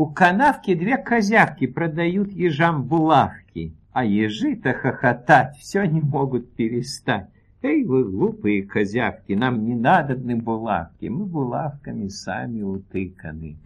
У канавки две козявки продают ежам булавки, а ежи-то хохотать все не могут перестать. Эй, вы глупые козявки, нам не надобны булавки, мы булавками сами утыканы.